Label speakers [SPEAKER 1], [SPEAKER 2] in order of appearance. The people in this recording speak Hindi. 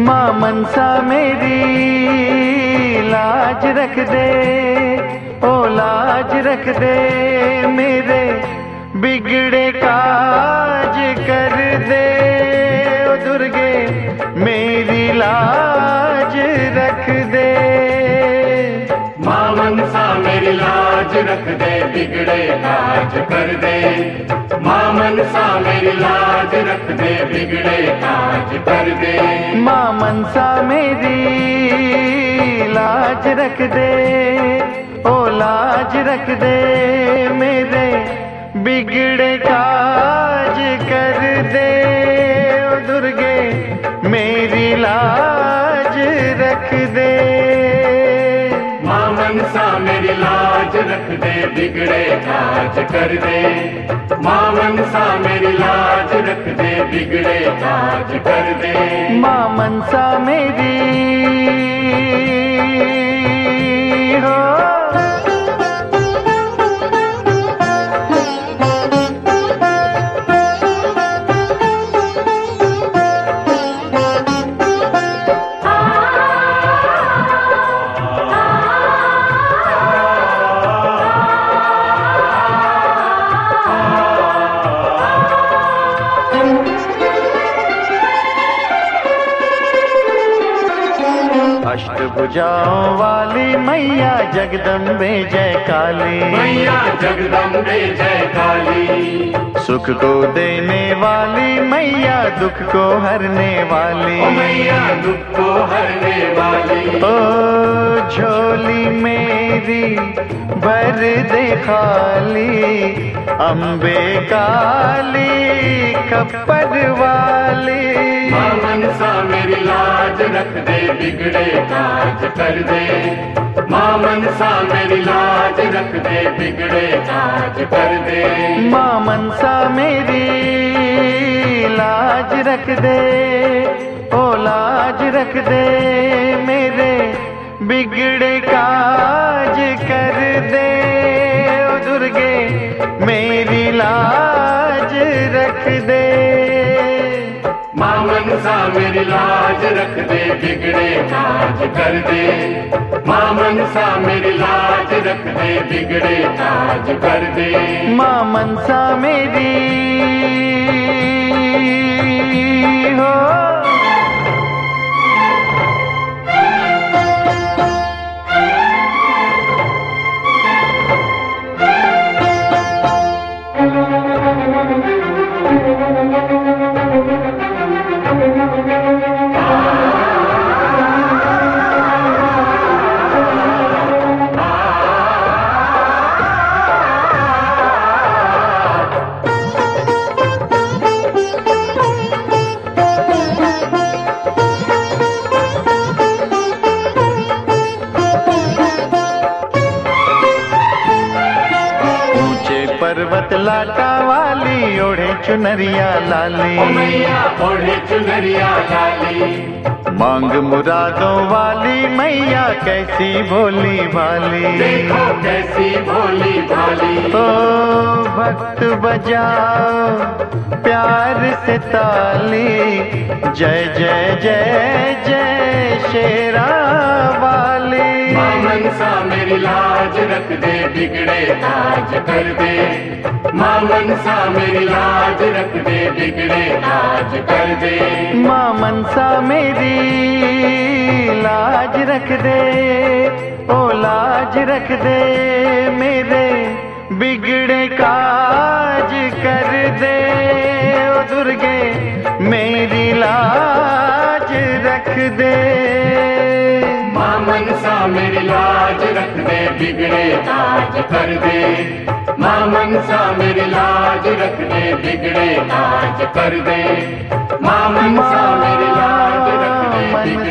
[SPEAKER 1] माँ मनसा मेरी, लाज रख दे, ओ लाज रख दे, मेरे बिगड़े काज कर दे, ओ दुर्गे, मेरी लाज रख दे।
[SPEAKER 2] माँ मनसा मेरी लाज रख दे, बिगड़े काज कर दे। माँ मनसा मेरी लाज रख दे, बिगड़े काज कर दे।
[SPEAKER 1] माँ मनसा मेरी, लाज रख दे। ओ लाज रख दे मेरे, बिगड़े काज कर दे। ओ दुर्गे, मेरी लाज रख दे।
[SPEAKER 2] लाज रख दे, बिगड़े काज कर दे। मामन मनसा मेरी लाज रख दे, बिगड़े काज कर दे।
[SPEAKER 1] मामन मनसा मेरी अष्टभुजाओं वाली मैया जगदम्बे जय काली।
[SPEAKER 2] मैया जगदम्बे जय काली।
[SPEAKER 1] सुख को देने वाली मैया दुख को हरने वाली।
[SPEAKER 2] ओ मैया दुख को हरने वाली।
[SPEAKER 1] ओ झोली मेरी भर दे खाली अम्बे काली। खप्पर वाली
[SPEAKER 2] माँ मनसा मेरी लाज रख दे बिगड़े काज कर दे। माँ मनसा मेरी लाज रख दे बिगड़े काज कर दे।
[SPEAKER 1] माँ मनसा मेरी लाज रख दे ओ लाज रख दे मेरे बिगड़े काज कर दे। दुर्गे मेरी लाज रख दे।
[SPEAKER 2] माँ मनसा मेरी लाज रख दे बिगड़े काज कर दे। माँ मनसा मेरी लाज रख दे बिगड़े काज कर दे।
[SPEAKER 1] माँ मनसा मेरी हो। लाटा वाली ओढ़े चुनरिया लाली।
[SPEAKER 2] ओढ़े चुनरिया लाली।
[SPEAKER 1] मांग मुरादों वाली मैया कैसी भोली भाली।
[SPEAKER 2] देखो कैसी भोली भाली।
[SPEAKER 1] ओ भक्त बजाओ प्यार से ताली। जय जय जय जय शेरा वाली।
[SPEAKER 2] लाज रख दे, बिगड़े काज कर दे। माँ मनसा मेरी लाज रख दे, बिगड़े काज कर दे।
[SPEAKER 1] माँ मनसा मेरी लाज रख दे, ओ लाज रख दे मेरे, बिगड़े काज कर दे। ओ दुर्गे, मेरी लाज रख दे।
[SPEAKER 2] मनसा मेरी लाज रख दे, बिगड़े ताज कर दे। माँ मनसा मेरी लाज रख दे, बिगड़े ताज कर दे। माँ मनसा मेरी लाज रख दे, बिगड़े